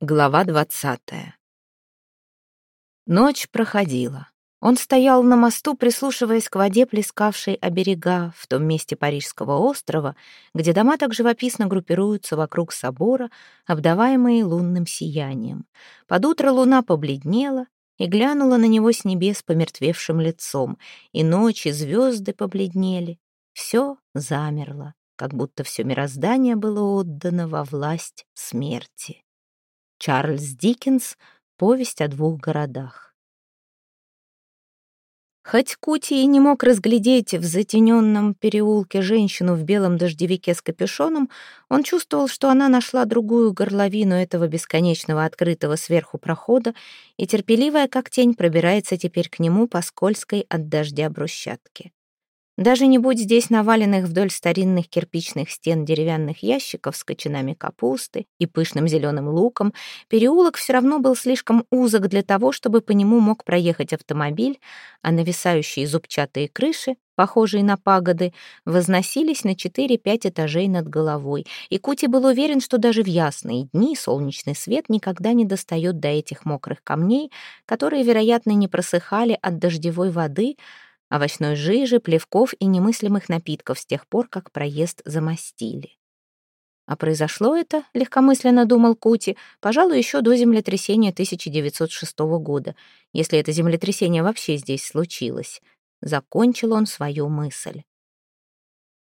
Глава двадцатая. Ночь проходила. Он стоял на мосту, прислушиваясь к воде, плескавшей о берега, в том месте Парижского острова, где дома так живописно группируются вокруг собора, обдаваемые лунным сиянием. Под утро луна побледнела и глянула на него с небес помертвевшим лицом, и ночи звезды побледнели. Все замерло, как будто все мироздание было отдано во власть смерти. Чарльз Диккенс «Повесть о двух городах». Хоть Кути и не мог разглядеть в затененном переулке женщину в белом дождевике с капюшоном, он чувствовал, что она нашла другую горловину этого бесконечного открытого сверху прохода и терпеливая, как тень, пробирается теперь к нему по скользкой от дождя брусчатке. Даже не будь здесь наваленных вдоль старинных кирпичных стен деревянных ящиков с кочанами капусты и пышным зеленым луком, переулок все равно был слишком узок для того, чтобы по нему мог проехать автомобиль, а нависающие зубчатые крыши, похожие на пагоды, возносились на 4-5 этажей над головой, и Кути был уверен, что даже в ясные дни солнечный свет никогда не достает до этих мокрых камней, которые, вероятно, не просыхали от дождевой воды, овощной жижи, плевков и немыслимых напитков с тех пор, как проезд замостили. А произошло это, легкомысленно думал Кути, пожалуй, еще до землетрясения 1906 года, если это землетрясение вообще здесь случилось. Закончил он свою мысль.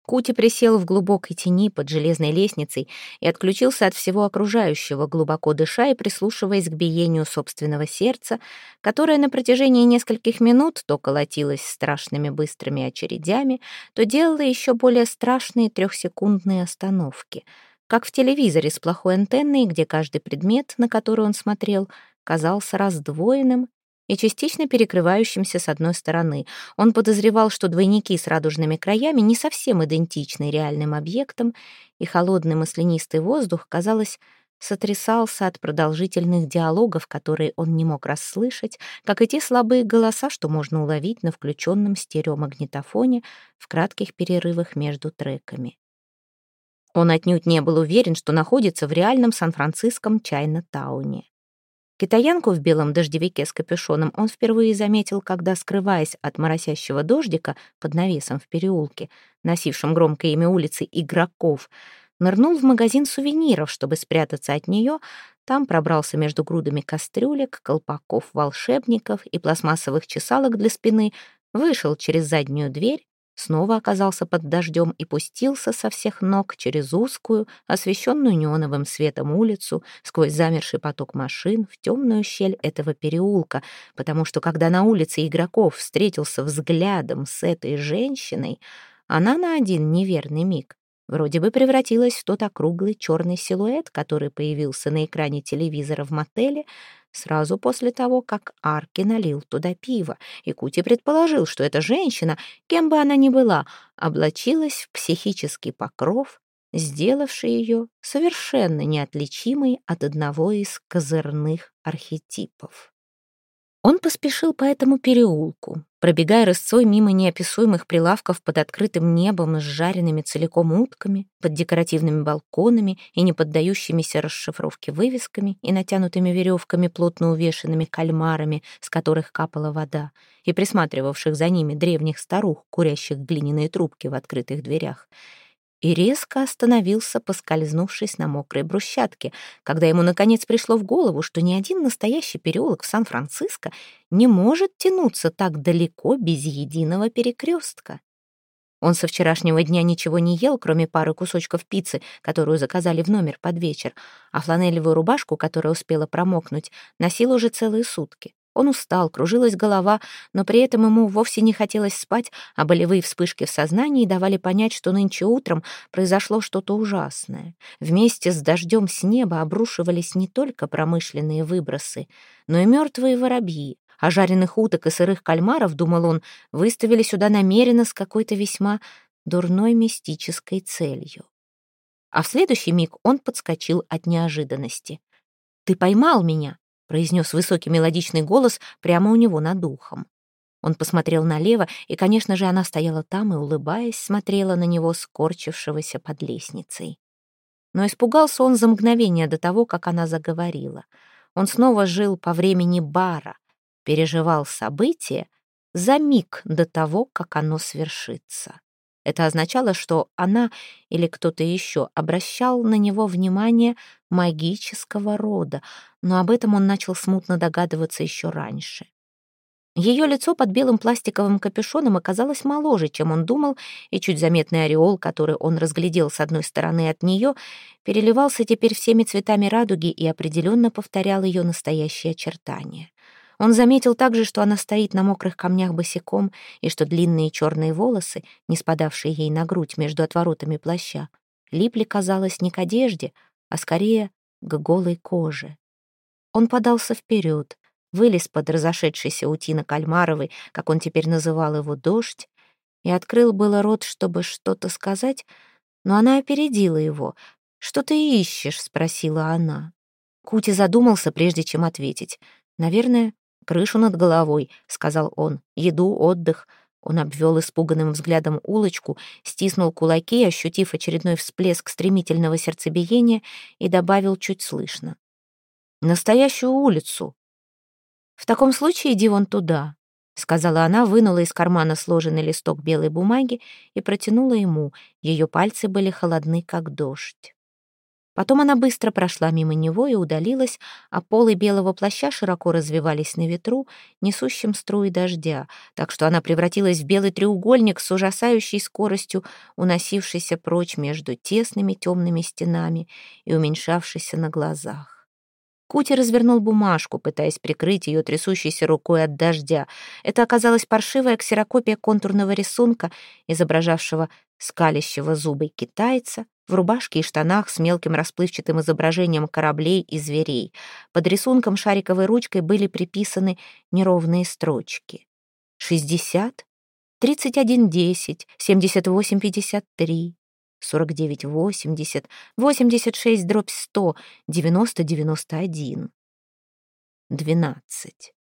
Кути присел в глубокой тени под железной лестницей и отключился от всего окружающего, глубоко дыша и прислушиваясь к биению собственного сердца, которое на протяжении нескольких минут то колотилось страшными быстрыми очередями, то делало еще более страшные трехсекундные остановки, как в телевизоре с плохой антенной, где каждый предмет, на который он смотрел, казался раздвоенным и частично перекрывающимся с одной стороны. Он подозревал, что двойники с радужными краями не совсем идентичны реальным объектам, и холодный маслянистый воздух, казалось, сотрясался от продолжительных диалогов, которые он не мог расслышать, как и те слабые голоса, что можно уловить на включенном стереомагнитофоне в кратких перерывах между треками. Он отнюдь не был уверен, что находится в реальном Сан-Франциском Чайна-тауне. Китаянку в белом дождевике с капюшоном он впервые заметил, когда, скрываясь от моросящего дождика под навесом в переулке, носившем громкое имя улицы «Игроков», нырнул в магазин сувениров, чтобы спрятаться от нее, там пробрался между грудами кастрюлек, колпаков волшебников и пластмассовых чесалок для спины, вышел через заднюю дверь снова оказался под дождем и пустился со всех ног через узкую, освещенную неоновым светом улицу, сквозь замерший поток машин в темную щель этого переулка, потому что когда на улице игроков встретился взглядом с этой женщиной, она на один неверный миг вроде бы превратилась в тот округлый черный силуэт, который появился на экране телевизора в мотеле, сразу после того, как Арки налил туда пиво, и Кути предположил, что эта женщина, кем бы она ни была, облачилась в психический покров, сделавший ее совершенно неотличимой от одного из козырных архетипов. Он поспешил по этому переулку, пробегая рысцой мимо неописуемых прилавков под открытым небом с жареными целиком утками, под декоративными балконами и не поддающимися расшифровке вывесками и натянутыми веревками, плотно увешанными кальмарами, с которых капала вода, и присматривавших за ними древних старух, курящих глиняные трубки в открытых дверях — и резко остановился, поскользнувшись на мокрой брусчатке, когда ему наконец пришло в голову, что ни один настоящий переулок в Сан-Франциско не может тянуться так далеко без единого перекрестка. Он со вчерашнего дня ничего не ел, кроме пары кусочков пиццы, которую заказали в номер под вечер, а фланелевую рубашку, которая успела промокнуть, носил уже целые сутки. Он устал, кружилась голова, но при этом ему вовсе не хотелось спать, а болевые вспышки в сознании давали понять, что нынче утром произошло что-то ужасное. Вместе с дождем с неба обрушивались не только промышленные выбросы, но и мертвые воробьи. А жареных уток и сырых кальмаров, думал он, выставили сюда намеренно с какой-то весьма дурной мистической целью. А в следующий миг он подскочил от неожиданности. «Ты поймал меня!» Произнес высокий мелодичный голос прямо у него над ухом. Он посмотрел налево, и, конечно же, она стояла там и, улыбаясь, смотрела на него, скорчившегося под лестницей. Но испугался он за мгновение до того, как она заговорила. Он снова жил по времени бара, переживал событие за миг до того, как оно свершится. Это означало, что она или кто-то еще обращал на него внимание магического рода, но об этом он начал смутно догадываться еще раньше. Ее лицо под белым пластиковым капюшоном оказалось моложе, чем он думал, и чуть заметный ореол, который он разглядел с одной стороны от нее, переливался теперь всеми цветами радуги и определенно повторял ее настоящие очертания. Он заметил также, что она стоит на мокрых камнях босиком и что длинные черные волосы, не спадавшие ей на грудь между отворотами плаща, липли, казалось, не к одежде, а скорее к голой коже. Он подался вперед, вылез под разошедшийся утина Кальмаровой, как он теперь называл его, дождь, и открыл было рот, чтобы что-то сказать, но она опередила его. «Что ты ищешь?» — спросила она. Кути задумался, прежде чем ответить. «Наверное, крышу над головой», — сказал он, — «еду, отдых». Он обвел испуганным взглядом улочку, стиснул кулаки, ощутив очередной всплеск стремительного сердцебиения, и добавил чуть слышно. «Настоящую улицу». «В таком случае иди вон туда», — сказала она, вынула из кармана сложенный листок белой бумаги и протянула ему. Ее пальцы были холодны, как дождь. Потом она быстро прошла мимо него и удалилась, а полы белого плаща широко развивались на ветру, несущем струи дождя, так что она превратилась в белый треугольник с ужасающей скоростью, уносившийся прочь между тесными темными стенами и уменьшавшийся на глазах. Кути развернул бумажку, пытаясь прикрыть ее трясущейся рукой от дождя. Это оказалась паршивая ксерокопия контурного рисунка, изображавшего скалящего зубы китайца, в рубашке и штанах с мелким расплывчатым изображением кораблей и зверей. Под рисунком шариковой ручкой были приписаны неровные строчки. 60, 31, 10, 78, 53, 49, 80, 86, дробь 100, 90, 91. 12.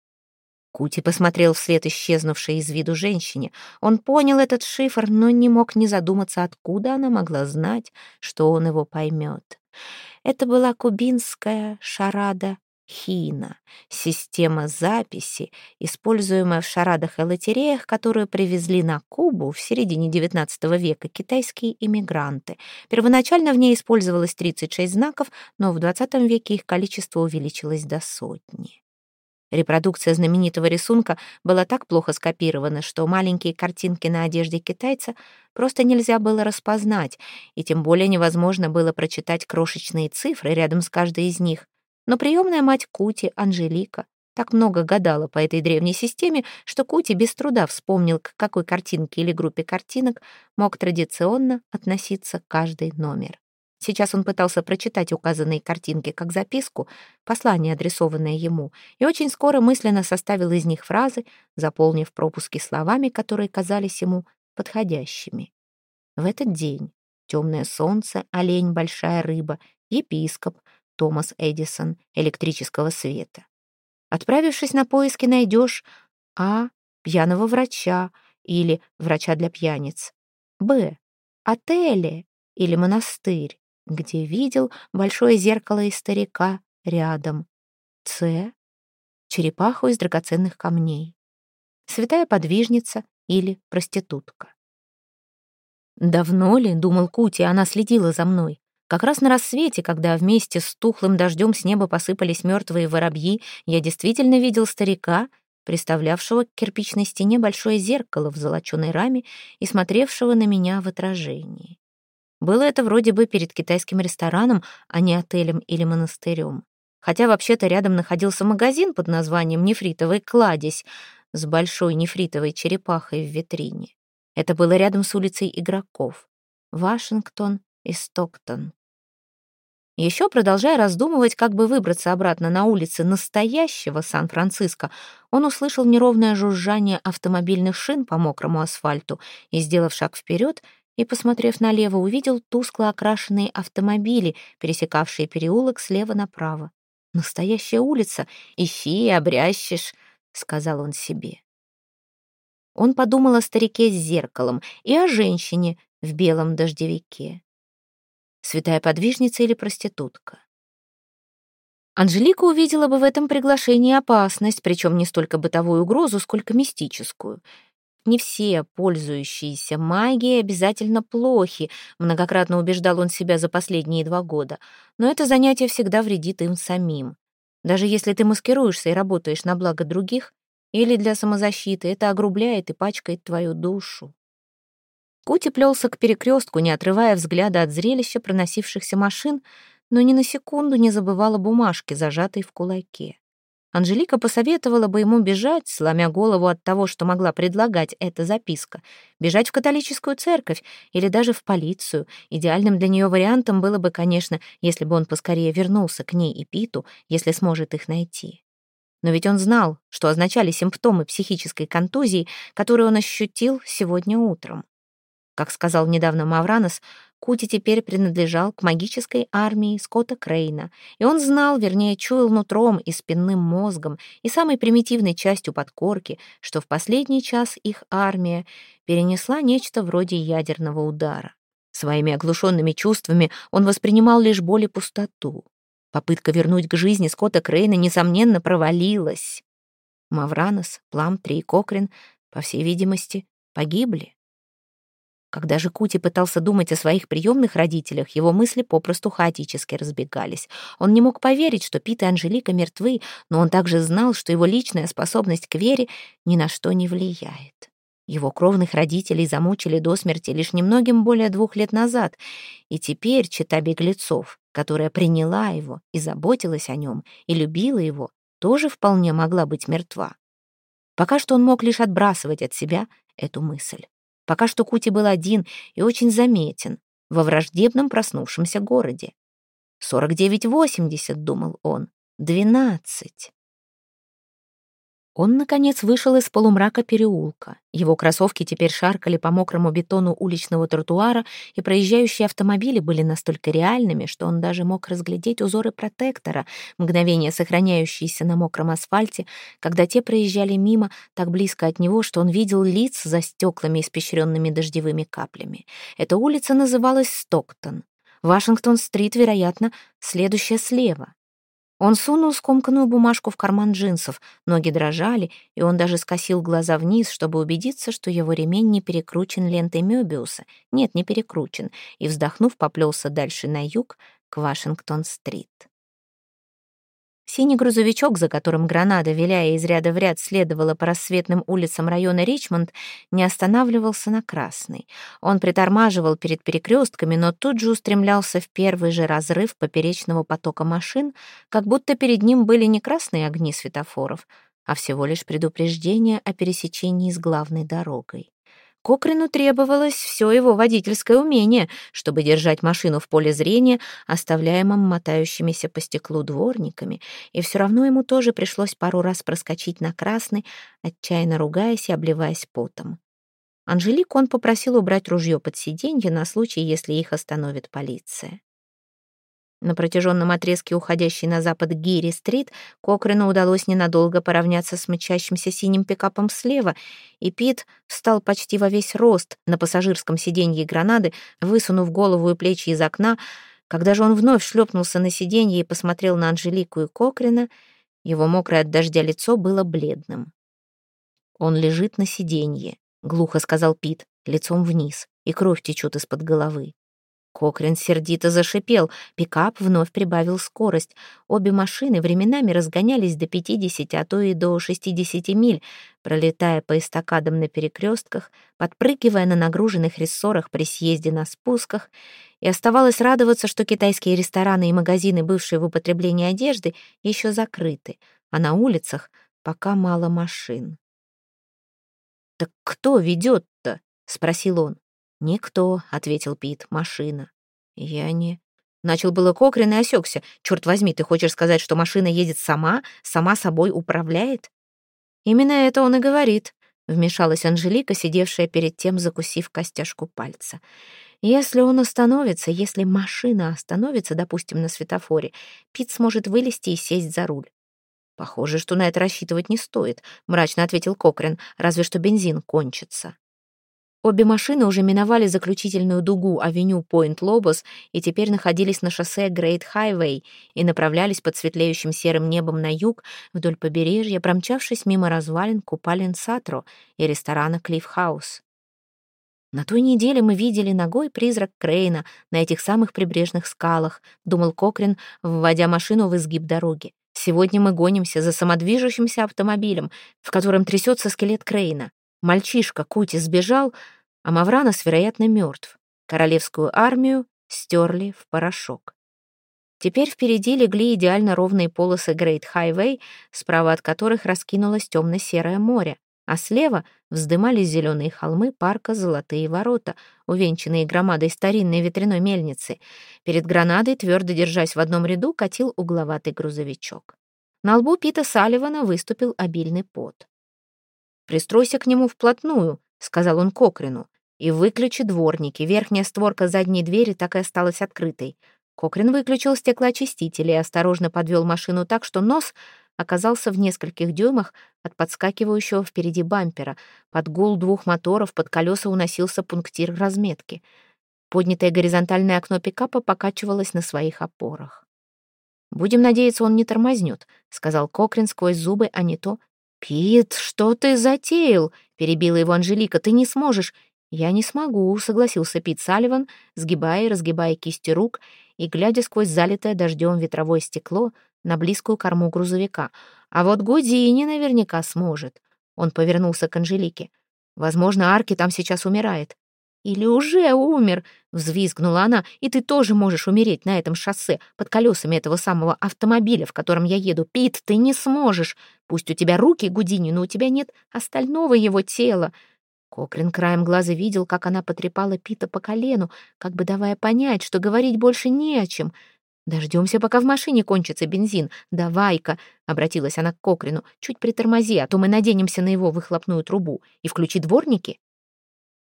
Кути посмотрел вслед исчезнувшей из виду женщине. Он понял этот шифр, но не мог не задуматься, откуда она могла знать, что он его поймет. Это была кубинская шарада Хина, система записи, используемая в шарадах и лотереях, которую привезли на Кубу в середине XIX века китайские иммигранты. Первоначально в ней использовалось 36 знаков, но в XX веке их количество увеличилось до сотни. Репродукция знаменитого рисунка была так плохо скопирована, что маленькие картинки на одежде китайца просто нельзя было распознать, и тем более невозможно было прочитать крошечные цифры рядом с каждой из них. Но приемная мать Кути, Анжелика, так много гадала по этой древней системе, что Кути без труда вспомнил, к какой картинке или группе картинок мог традиционно относиться каждый номер. Сейчас он пытался прочитать указанные картинки как записку, послание, адресованное ему, и очень скоро мысленно составил из них фразы, заполнив пропуски словами, которые казались ему подходящими. В этот день темное солнце, олень, большая рыба, епископ, Томас Эдисон, электрического света. Отправившись на поиски, найдешь А. Пьяного врача или врача для пьяниц. Б. Отели или монастырь где видел большое зеркало из старика рядом. С. Черепаху из драгоценных камней. Святая подвижница или проститутка. Давно ли, думал Кути, она следила за мной. Как раз на рассвете, когда вместе с тухлым дождем с неба посыпались мертвые воробьи, я действительно видел старика, представлявшего к кирпичной стене большое зеркало в золоченой раме и смотревшего на меня в отражении. Было это вроде бы перед китайским рестораном, а не отелем или монастырем. Хотя вообще-то рядом находился магазин под названием «Нефритовый кладезь» с большой нефритовой черепахой в витрине. Это было рядом с улицей игроков. Вашингтон и Стоктон. Еще продолжая раздумывать, как бы выбраться обратно на улицы настоящего Сан-Франциско, он услышал неровное жужжание автомобильных шин по мокрому асфальту и, сделав шаг вперед, и, посмотрев налево, увидел тускло окрашенные автомобили, пересекавшие переулок слева направо. «Настоящая улица! И обрящешь», — сказал он себе. Он подумал о старике с зеркалом и о женщине в белом дождевике. Святая подвижница или проститутка? Анжелика увидела бы в этом приглашении опасность, причем не столько бытовую угрозу, сколько мистическую. Не все пользующиеся магией обязательно плохи, многократно убеждал он себя за последние два года, но это занятие всегда вредит им самим. Даже если ты маскируешься и работаешь на благо других или для самозащиты, это огрубляет и пачкает твою душу. Кути плелся к перекрестку, не отрывая взгляда от зрелища проносившихся машин, но ни на секунду не забывала бумажки, зажатой в кулаке. Анжелика посоветовала бы ему бежать, сломя голову от того, что могла предлагать эта записка, бежать в католическую церковь или даже в полицию. Идеальным для нее вариантом было бы, конечно, если бы он поскорее вернулся к ней и Питу, если сможет их найти. Но ведь он знал, что означали симптомы психической контузии, которые он ощутил сегодня утром. Как сказал недавно Мавранос, Кути теперь принадлежал к магической армии Скотта Крейна, и он знал, вернее, чуял нутром и спинным мозгом, и самой примитивной частью подкорки, что в последний час их армия перенесла нечто вроде ядерного удара. Своими оглушенными чувствами он воспринимал лишь боль и пустоту. Попытка вернуть к жизни Скотта Крейна, несомненно, провалилась. Мавранос, Пламтри и Кокрин, по всей видимости, погибли. Когда же Кути пытался думать о своих приемных родителях, его мысли попросту хаотически разбегались. Он не мог поверить, что Пит и Анжелика мертвы, но он также знал, что его личная способность к вере ни на что не влияет. Его кровных родителей замучили до смерти лишь немногим более двух лет назад, и теперь чита беглецов, которая приняла его и заботилась о нем, и любила его, тоже вполне могла быть мертва. Пока что он мог лишь отбрасывать от себя эту мысль. Пока что Кути был один и очень заметен во враждебном проснувшемся городе. «Сорок девять восемьдесят», — думал он, — «двенадцать». Он, наконец, вышел из полумрака переулка. Его кроссовки теперь шаркали по мокрому бетону уличного тротуара, и проезжающие автомобили были настолько реальными, что он даже мог разглядеть узоры протектора, мгновение сохраняющиеся на мокром асфальте, когда те проезжали мимо так близко от него, что он видел лиц за стеклами, испещренными дождевыми каплями. Эта улица называлась Стоктон. Вашингтон-стрит, вероятно, следующая слева. Он сунул скомканную бумажку в карман джинсов, ноги дрожали, и он даже скосил глаза вниз, чтобы убедиться, что его ремень не перекручен лентой Мёбиуса. Нет, не перекручен, и, вздохнув, поплелся дальше на юг, к Вашингтон-стрит. Синий грузовичок, за которым граната, виляя из ряда в ряд, следовала по рассветным улицам района Ричмонд, не останавливался на красный. Он притормаживал перед перекрестками, но тут же устремлялся в первый же разрыв поперечного потока машин, как будто перед ним были не красные огни светофоров, а всего лишь предупреждение о пересечении с главной дорогой. Кокрину требовалось все его водительское умение, чтобы держать машину в поле зрения, оставляемом мотающимися по стеклу дворниками, и все равно ему тоже пришлось пару раз проскочить на красный, отчаянно ругаясь и обливаясь потом. Анжелику он попросил убрать ружье под сиденье на случай, если их остановит полиция. На протяженном отрезке, уходящей на запад Гири-стрит, Кокрену удалось ненадолго поравняться с мчащимся синим пикапом слева, и Пит встал почти во весь рост на пассажирском сиденье гранады, высунув голову и плечи из окна. Когда же он вновь шлепнулся на сиденье и посмотрел на Анжелику и Кокрена, его мокрое от дождя лицо было бледным. «Он лежит на сиденье», — глухо сказал Пит, лицом вниз, и кровь течет из-под головы. Кокрин сердито зашипел. Пикап вновь прибавил скорость. Обе машины временами разгонялись до 50, а то и до 60 миль, пролетая по эстакадам на перекрестках, подпрыгивая на нагруженных рессорах при съезде на спусках. И оставалось радоваться, что китайские рестораны и магазины, бывшие в употреблении одежды, еще закрыты, а на улицах пока мало машин. «Так кто ведет-то?» — спросил он. «Никто», — ответил Пит, — «машина». «Я не...» Начал было Кокрин и осекся. «Черт возьми, ты хочешь сказать, что машина едет сама, сама собой управляет?» «Именно это он и говорит», — вмешалась Анжелика, сидевшая перед тем, закусив костяшку пальца. «Если он остановится, если машина остановится, допустим, на светофоре, Пит сможет вылезти и сесть за руль». «Похоже, что на это рассчитывать не стоит», — мрачно ответил Кокрин, «разве что бензин кончится». Обе машины уже миновали заключительную дугу авеню Пойнт-Лобос и теперь находились на шоссе Грейт Хайвей и направлялись под светлеющим серым небом на юг вдоль побережья, промчавшись мимо развалин купалин Сатро и ресторана Клифф Хаус. На той неделе мы видели ногой призрак Крейна на этих самых прибрежных скалах, думал Кокрин, вводя машину в изгиб дороги. Сегодня мы гонимся за самодвижущимся автомобилем, в котором трясется скелет Крейна. Мальчишка Кути сбежал, а Мавранос, вероятно, мертв. Королевскую армию стерли в порошок. Теперь впереди легли идеально ровные полосы Грейт Хайвей, справа от которых раскинулось темно-серое море, а слева вздымались зеленые холмы парка «Золотые ворота», увенчанные громадой старинной ветряной мельницы. Перед гранадой, твердо держась в одном ряду, катил угловатый грузовичок. На лбу Пита Салливана выступил обильный пот. «Пристройся к нему вплотную», — сказал он Кокрину, «и выключи дворники. Верхняя створка задней двери так и осталась открытой». Кокрин выключил стеклоочиститель и осторожно подвел машину так, что нос оказался в нескольких дюймах от подскакивающего впереди бампера. Под гул двух моторов под колеса уносился пунктир разметки. Поднятое горизонтальное окно пикапа покачивалось на своих опорах. «Будем надеяться, он не тормознет», — сказал Кокрин сквозь зубы, а не то «Пит, что ты затеял?» — перебила его Анжелика. «Ты не сможешь». «Я не смогу», — согласился Пит Салливан, сгибая и разгибая кисти рук и глядя сквозь залитое дождем ветровое стекло на близкую корму грузовика. «А вот Гудини наверняка сможет». Он повернулся к Анжелике. «Возможно, Арки там сейчас умирает. «Или уже умер!» — взвизгнула она. «И ты тоже можешь умереть на этом шоссе, под колесами этого самого автомобиля, в котором я еду. Пит, ты не сможешь! Пусть у тебя руки Гудини, но у тебя нет остального его тела!» Кокрин краем глаза видел, как она потрепала Пита по колену, как бы давая понять, что говорить больше не о чем. «Дождемся, пока в машине кончится бензин. Давай-ка!» — обратилась она к Кокрину. «Чуть притормози, а то мы наденемся на его выхлопную трубу. И включи дворники».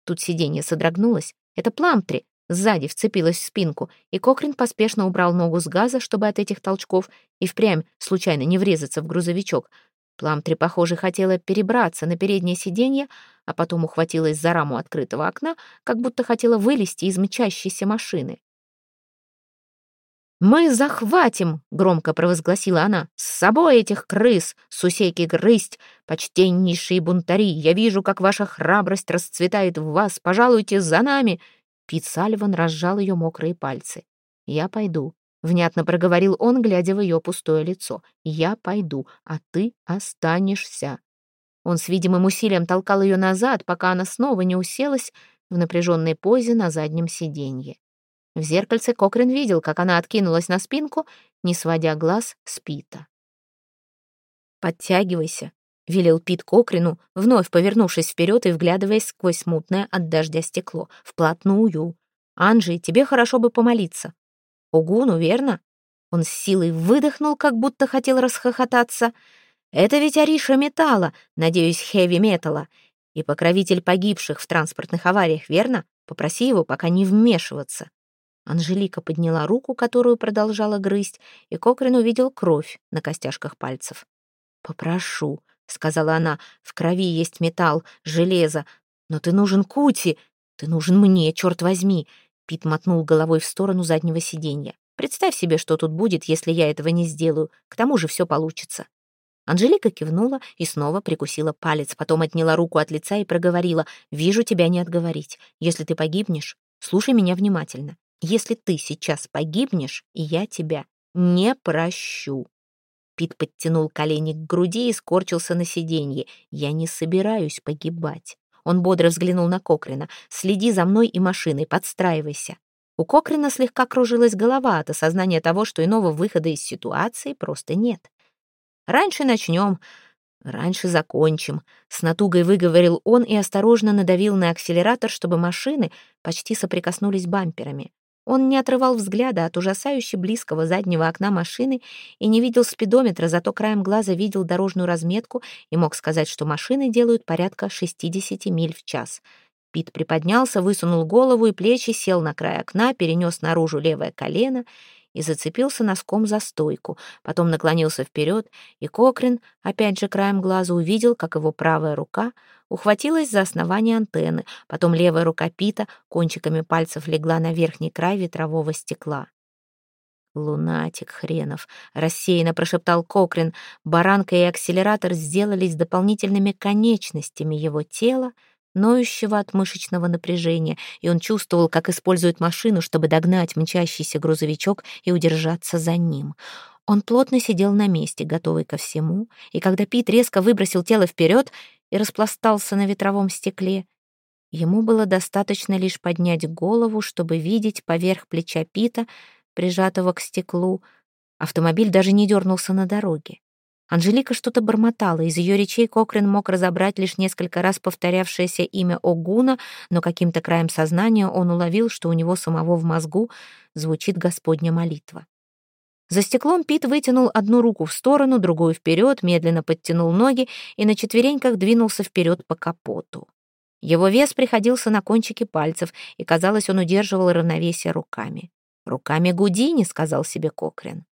Тут сиденье содрогнулось. Это Пламтри сзади вцепилась в спинку, и Кокрин поспешно убрал ногу с газа, чтобы от этих толчков и впрямь случайно не врезаться в грузовичок. Пламтри, похоже, хотела перебраться на переднее сиденье, а потом ухватилась за раму открытого окна, как будто хотела вылезти из мчащейся машины. «Мы захватим!» — громко провозгласила она. «С собой этих крыс, сусеки грызть, почтеннейшие бунтари! Я вижу, как ваша храбрость расцветает в вас! Пожалуйте за нами!» Пит Сальван разжал ее мокрые пальцы. «Я пойду», — внятно проговорил он, глядя в ее пустое лицо. «Я пойду, а ты останешься». Он с видимым усилием толкал ее назад, пока она снова не уселась в напряженной позе на заднем сиденье. В зеркальце Кокрин видел, как она откинулась на спинку, не сводя глаз с Пита. «Подтягивайся», — велел Пит Кокрину, вновь повернувшись вперед и вглядываясь сквозь смутное от дождя стекло. «Вплотную. Анжи, тебе хорошо бы помолиться». «Угуну, верно?» Он с силой выдохнул, как будто хотел расхохотаться. «Это ведь Ариша Металла, надеюсь, Хэви Металла, и покровитель погибших в транспортных авариях, верно? Попроси его пока не вмешиваться». Анжелика подняла руку, которую продолжала грызть, и Кокрин увидел кровь на костяшках пальцев. «Попрошу», — сказала она, — «в крови есть металл, железо. Но ты нужен Кути, ты нужен мне, черт возьми!» Пит мотнул головой в сторону заднего сиденья. «Представь себе, что тут будет, если я этого не сделаю. К тому же все получится». Анжелика кивнула и снова прикусила палец, потом отняла руку от лица и проговорила. «Вижу тебя не отговорить. Если ты погибнешь, слушай меня внимательно. Если ты сейчас погибнешь, я тебя не прощу». Пит подтянул колени к груди и скорчился на сиденье. «Я не собираюсь погибать». Он бодро взглянул на Кокрина. «Следи за мной и машиной, подстраивайся». У Кокрина слегка кружилась голова от осознания того, что иного выхода из ситуации просто нет. «Раньше начнем, раньше закончим», — с натугой выговорил он и осторожно надавил на акселератор, чтобы машины почти соприкоснулись бамперами. Он не отрывал взгляда от ужасающе близкого заднего окна машины и не видел спидометра, зато краем глаза видел дорожную разметку и мог сказать, что машины делают порядка 60 миль в час. Пит приподнялся, высунул голову и плечи, сел на край окна, перенес наружу левое колено и зацепился носком за стойку. Потом наклонился вперед, и Кокрин, опять же краем глаза, увидел, как его правая рука ухватилась за основание антенны, потом левая рука Пита кончиками пальцев легла на верхний край ветрового стекла. «Лунатик хренов!» — рассеянно прошептал Кокрин. Баранка и акселератор сделались дополнительными конечностями его тела, ноющего от мышечного напряжения, и он чувствовал, как использует машину, чтобы догнать мчащийся грузовичок и удержаться за ним. Он плотно сидел на месте, готовый ко всему, и когда Пит резко выбросил тело вперед и распластался на ветровом стекле, ему было достаточно лишь поднять голову, чтобы видеть поверх плеча Пита прижатого к стеклу. Автомобиль даже не дернулся на дороге. Анжелика что-то бормотала, из ее речей Кокрин мог разобрать лишь несколько раз повторявшееся имя Огуна, но каким-то краем сознания он уловил, что у него самого в мозгу звучит Господня молитва. За стеклом Пит вытянул одну руку в сторону, другую вперед, медленно подтянул ноги и на четвереньках двинулся вперед по капоту. Его вес приходился на кончики пальцев, и, казалось, он удерживал равновесие руками. «Руками Гудини», — сказал себе Кокрин.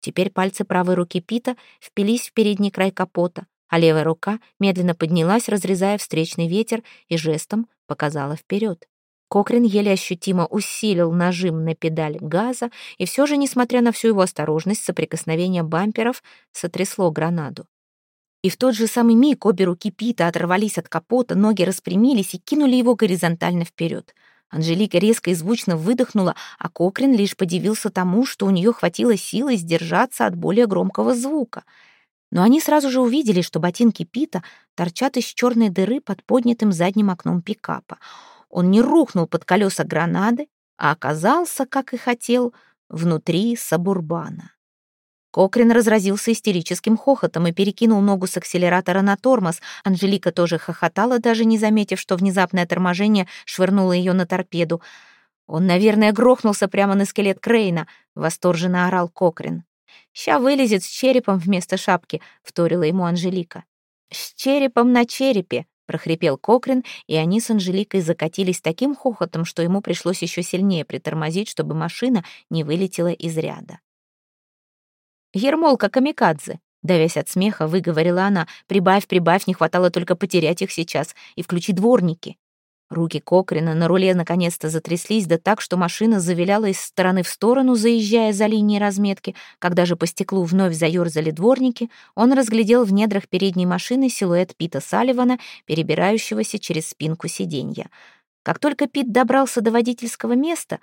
Теперь пальцы правой руки Пита впились в передний край капота, а левая рука медленно поднялась, разрезая встречный ветер, и жестом показала вперед. Кокрин еле ощутимо усилил нажим на педаль газа, и все же, несмотря на всю его осторожность, соприкосновение бамперов сотрясло гранаду. И в тот же самый миг обе руки Пита оторвались от капота, ноги распрямились и кинули его горизонтально вперед — Анжелика резко и звучно выдохнула, а Кокрин лишь подивился тому, что у нее хватило силы сдержаться от более громкого звука. Но они сразу же увидели, что ботинки Пита торчат из черной дыры под поднятым задним окном пикапа. Он не рухнул под колеса гранады, а оказался, как и хотел, внутри сабурбана. Кокрин разразился истерическим хохотом и перекинул ногу с акселератора на тормоз. Анжелика тоже хохотала, даже не заметив, что внезапное торможение швырнуло ее на торпеду. «Он, наверное, грохнулся прямо на скелет Крейна», — восторженно орал Кокрин. «Ща вылезет с черепом вместо шапки», — вторила ему Анжелика. «С черепом на черепе», — прохрипел Кокрин, и они с Анжеликой закатились таким хохотом, что ему пришлось еще сильнее притормозить, чтобы машина не вылетела из ряда. Ермолка Камикадзе!» Давясь от смеха, выговорила она. «Прибавь, прибавь, не хватало только потерять их сейчас. И включи дворники». Руки Кокрина на руле наконец-то затряслись, да так, что машина завиляла из стороны в сторону, заезжая за линией разметки. Когда же по стеклу вновь заерзали дворники, он разглядел в недрах передней машины силуэт Пита Салливана, перебирающегося через спинку сиденья. Как только Пит добрался до водительского места,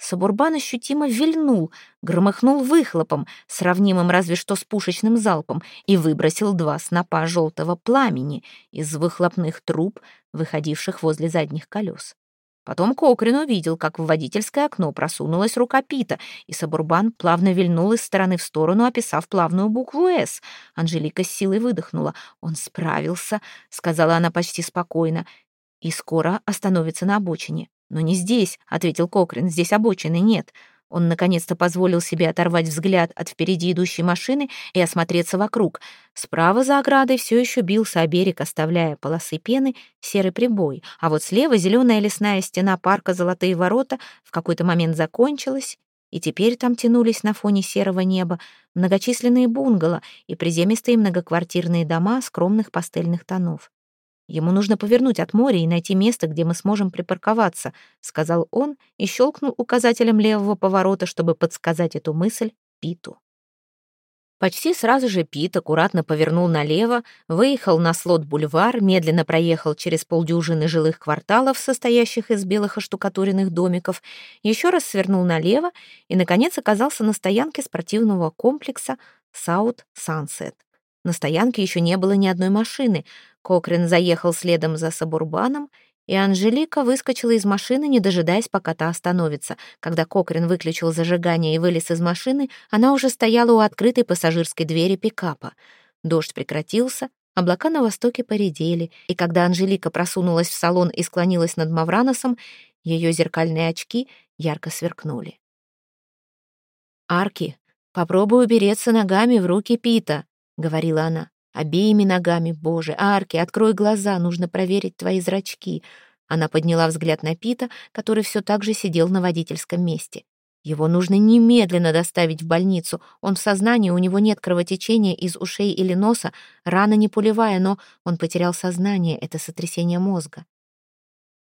Сабурбан ощутимо вильнул, громыхнул выхлопом, сравнимым разве что с пушечным залпом, и выбросил два снопа желтого пламени из выхлопных труб, выходивших возле задних колес. Потом Кокрин увидел, как в водительское окно просунулась рука Пита, и Сабурбан плавно вильнул из стороны в сторону, описав плавную букву «С». Анжелика с силой выдохнула. «Он справился», — сказала она почти спокойно, — «и скоро остановится на обочине». «Но не здесь», — ответил Кокрин, — «здесь обочины нет». Он наконец-то позволил себе оторвать взгляд от впереди идущей машины и осмотреться вокруг. Справа за оградой все еще бился о берег, оставляя полосы пены, серый прибой, а вот слева зеленая лесная стена парка «Золотые ворота» в какой-то момент закончилась, и теперь там тянулись на фоне серого неба многочисленные бунгало и приземистые многоквартирные дома скромных пастельных тонов. Ему нужно повернуть от моря и найти место, где мы сможем припарковаться», — сказал он и щелкнул указателем левого поворота, чтобы подсказать эту мысль Питу. Почти сразу же Пит аккуратно повернул налево, выехал на слот-бульвар, медленно проехал через полдюжины жилых кварталов, состоящих из белых оштукатуренных домиков, еще раз свернул налево и, наконец, оказался на стоянке спортивного комплекса «Саут Сансет». На стоянке еще не было ни одной машины. Кокрин заехал следом за Сабурбаном, и Анжелика выскочила из машины, не дожидаясь, пока та остановится. Когда Кокрин выключил зажигание и вылез из машины, она уже стояла у открытой пассажирской двери пикапа. Дождь прекратился, облака на востоке поредели, и когда Анжелика просунулась в салон и склонилась над Мавраносом, ее зеркальные очки ярко сверкнули. «Арки, попробуй убереться ногами в руки Пита», говорила она. «Обеими ногами, Боже! Арки, открой глаза, нужно проверить твои зрачки!» Она подняла взгляд на Пита, который все так же сидел на водительском месте. Его нужно немедленно доставить в больницу. Он в сознании, у него нет кровотечения из ушей или носа, рана не пулевая, но он потерял сознание, это сотрясение мозга.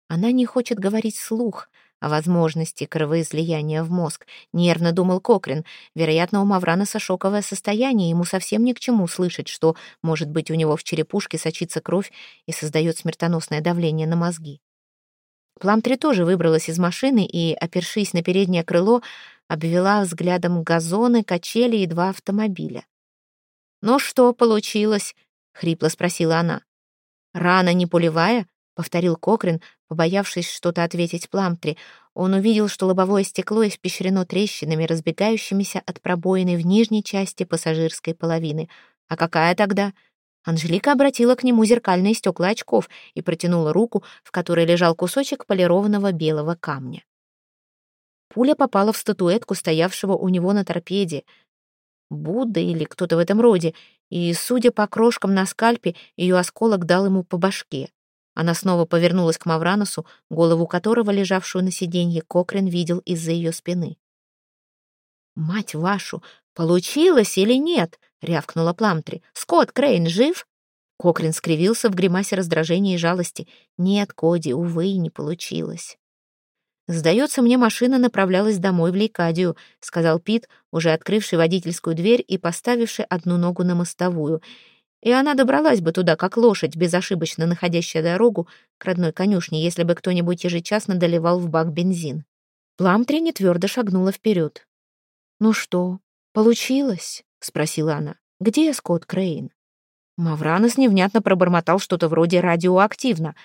Она не хочет говорить слух о возможности кровоизлияния в мозг, нервно думал Кокрин. Вероятно, у Мавраноса шоковое состояние, ему совсем ни к чему слышать, что, может быть, у него в черепушке сочится кровь и создает смертоносное давление на мозги. Пламтри тоже выбралась из машины и, опершись на переднее крыло, обвела взглядом газоны, качели и два автомобиля. «Ну что получилось?» — хрипло спросила она. «Рана не пулевая?» — повторил Кокрин, побоявшись что-то ответить Пламтри. Он увидел, что лобовое стекло испещрено трещинами, разбегающимися от пробоины в нижней части пассажирской половины. «А какая тогда?» Анжелика обратила к нему зеркальные стекла очков и протянула руку, в которой лежал кусочек полированного белого камня. Пуля попала в статуэтку, стоявшего у него на торпеде. Будда или кто-то в этом роде, и, судя по крошкам на скальпе, ее осколок дал ему по башке. Она снова повернулась к Мавраносу, голову которого, лежавшую на сиденье, Кокрин видел из-за ее спины. «Мать вашу, получилось или нет?» — рявкнула Пламтри. «Скотт Крейн жив?» Кокрин скривился в гримасе раздражения и жалости. «Нет, Коди, увы, не получилось». «Сдается мне, машина направлялась домой в Лейкадию», — сказал Пит, уже открывший водительскую дверь и поставивший одну ногу на мостовую. «И она добралась бы туда, как лошадь, безошибочно находящая дорогу к родной конюшне, если бы кто-нибудь ежечасно доливал в бак бензин». Пламтри не твердо шагнула вперед. «Ну что, получилось?» — спросила она. «Где Скотт Крейн?» Мавранос невнятно пробормотал что-то вроде «радиоактивно».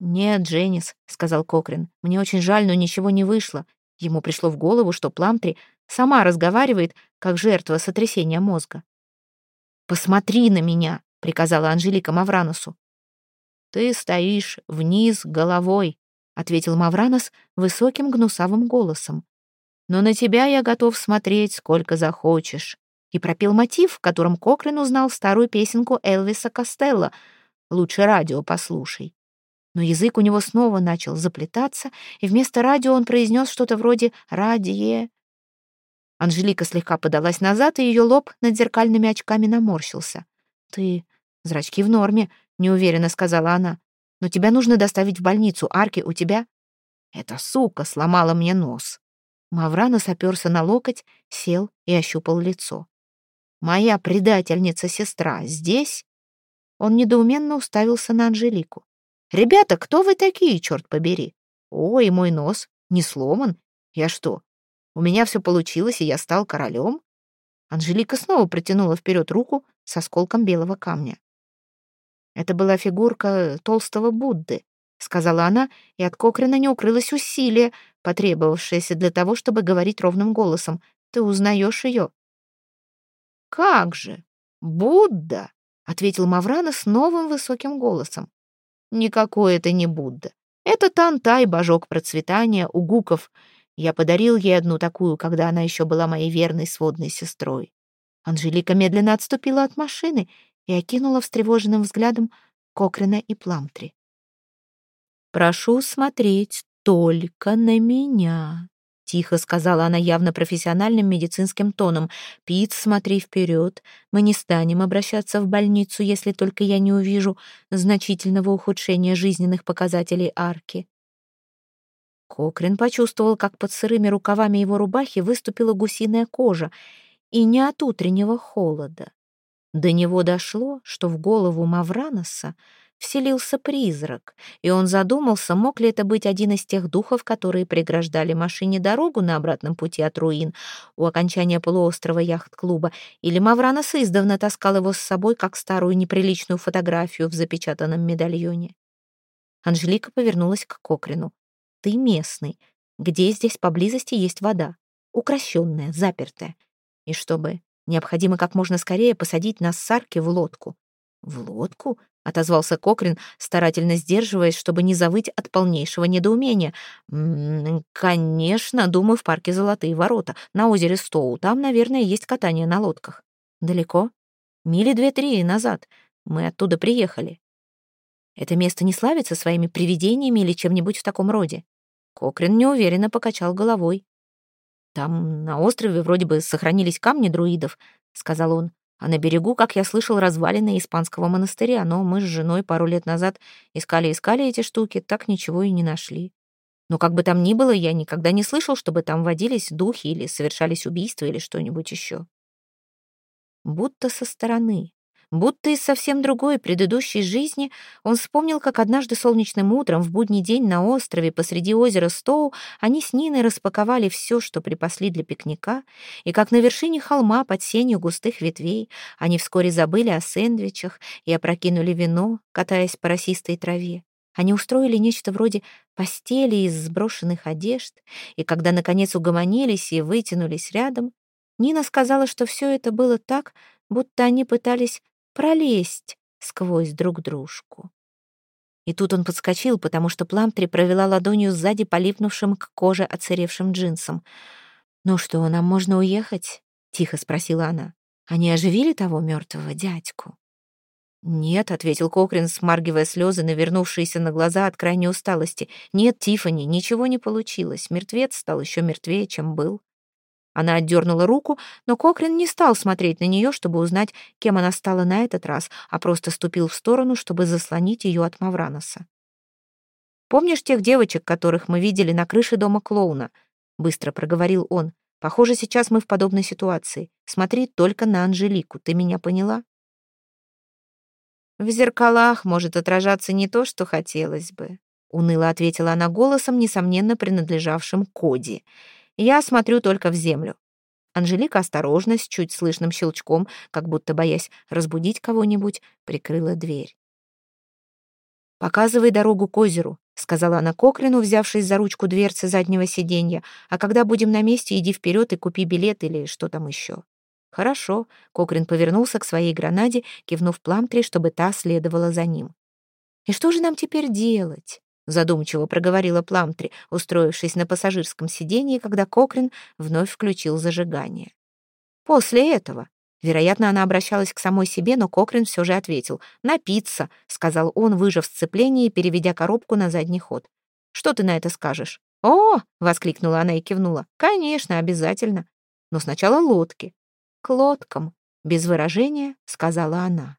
«Нет, Дженнис», — сказал Кокрин, — «мне очень жаль, но ничего не вышло». Ему пришло в голову, что Пламтри сама разговаривает, как жертва сотрясения мозга. «Посмотри на меня», — приказала Анжелика Мавраносу. «Ты стоишь вниз головой», — ответил Мавранос высоким гнусавым голосом но на тебя я готов смотреть сколько захочешь». И пропел мотив, в котором Кокрин узнал старую песенку Элвиса Костелло «Лучше радио послушай». Но язык у него снова начал заплетаться, и вместо радио он произнес что-то вроде «радие». Анжелика слегка подалась назад, и ее лоб над зеркальными очками наморщился. «Ты... зрачки в норме», — неуверенно сказала она. «Но тебя нужно доставить в больницу. Арки у тебя...» «Эта сука сломала мне нос», Мавранос оперся на локоть, сел и ощупал лицо. «Моя предательница-сестра здесь?» Он недоуменно уставился на Анжелику. «Ребята, кто вы такие, черт побери? Ой, мой нос не сломан. Я что, у меня все получилось, и я стал королем?» Анжелика снова протянула вперед руку с осколком белого камня. Это была фигурка толстого Будды, сказала она, и от Кокрина не укрылось усилие, потребовавшееся для того, чтобы говорить ровным голосом. «Ты узнаешь ее?» «Как же! Будда!» — ответил Маврана с новым высоким голосом. «Никакой это не Будда. Это Тантай, божок процветания, у гуков. Я подарил ей одну такую, когда она еще была моей верной сводной сестрой». Анжелика медленно отступила от машины и окинула встревоженным взглядом Кокрина и Пламтри. «Прошу смотреть только на меня», — тихо сказала она явно профессиональным медицинским тоном. «Пит, смотри вперед. Мы не станем обращаться в больницу, если только я не увижу значительного ухудшения жизненных показателей арки». Кокрин почувствовал, как под сырыми рукавами его рубахи выступила гусиная кожа, и не от утреннего холода. До него дошло, что в голову Мавраноса вселился призрак, и он задумался, мог ли это быть один из тех духов, которые преграждали машине дорогу на обратном пути от руин у окончания полуострова яхт-клуба, или Мавранос издавна таскал его с собой, как старую неприличную фотографию в запечатанном медальоне. Анжелика повернулась к Кокрину. «Ты местный. Где здесь поблизости есть вода? Укращенная, запертая. И чтобы необходимо как можно скорее посадить нас с Арки в лодку». «В лодку?» — отозвался Кокрин, старательно сдерживаясь, чтобы не завыть от полнейшего недоумения. «М -м, «Конечно, думаю, в парке Золотые ворота, на озере Стоу. Там, наверное, есть катание на лодках». «Далеко?» «Мили две-три назад. Мы оттуда приехали». «Это место не славится своими привидениями или чем-нибудь в таком роде?» Кокрин неуверенно покачал головой. «Там на острове вроде бы сохранились камни друидов», — сказал он. «А на берегу, как я слышал, развалины испанского монастыря, но мы с женой пару лет назад искали-искали эти штуки, так ничего и не нашли. Но как бы там ни было, я никогда не слышал, чтобы там водились духи или совершались убийства или что-нибудь еще». Будто со стороны, Будто из совсем другой предыдущей жизни он вспомнил, как однажды солнечным утром в будний день на острове посреди озера Стоу они с Ниной распаковали все, что припасли для пикника, и как на вершине холма под сенью густых ветвей они вскоре забыли о сэндвичах и опрокинули вино, катаясь по росистой траве. Они устроили нечто вроде постели из сброшенных одежд, и когда, наконец, угомонились и вытянулись рядом, Нина сказала, что все это было так, будто они пытались пролезть сквозь друг дружку. И тут он подскочил, потому что Пламтри провела ладонью сзади полипнувшим к коже оцаревшим джинсом. «Ну что, нам можно уехать?» — тихо спросила она. «Они оживили того мертвого дядьку?» «Нет», — ответил Кокрин, смаргивая слезы, навернувшиеся на глаза от крайней усталости. «Нет, Тифани, ничего не получилось. Мертвец стал еще мертвее, чем был». Она отдернула руку, но Кокрин не стал смотреть на нее, чтобы узнать, кем она стала на этот раз, а просто ступил в сторону, чтобы заслонить ее от Мавраноса. «Помнишь тех девочек, которых мы видели на крыше дома клоуна?» — быстро проговорил он. «Похоже, сейчас мы в подобной ситуации. Смотри только на Анжелику, ты меня поняла?» «В зеркалах может отражаться не то, что хотелось бы», — уныло ответила она голосом, несомненно принадлежавшим Коди. Я смотрю только в землю. Анжелика осторожно, с чуть слышным щелчком, как будто боясь разбудить кого-нибудь, прикрыла дверь. «Показывай дорогу к озеру», — сказала она Коклину, взявшись за ручку дверцы заднего сиденья. «А когда будем на месте, иди вперед и купи билет или что там еще». «Хорошо», — Кокрин повернулся к своей гранаде, кивнув Пламтри, чтобы та следовала за ним. «И что же нам теперь делать?» Задумчиво проговорила Пламтри, устроившись на пассажирском сиденье, когда Кокрин вновь включил зажигание. После этого, вероятно, она обращалась к самой себе, но Кокрин все же ответил. «Напиться», — сказал он, выжав сцепление и переведя коробку на задний ход. «Что ты на это скажешь?» «О!» — воскликнула она и кивнула. «Конечно, обязательно. Но сначала лодки». «К лодкам», — без выражения сказала она.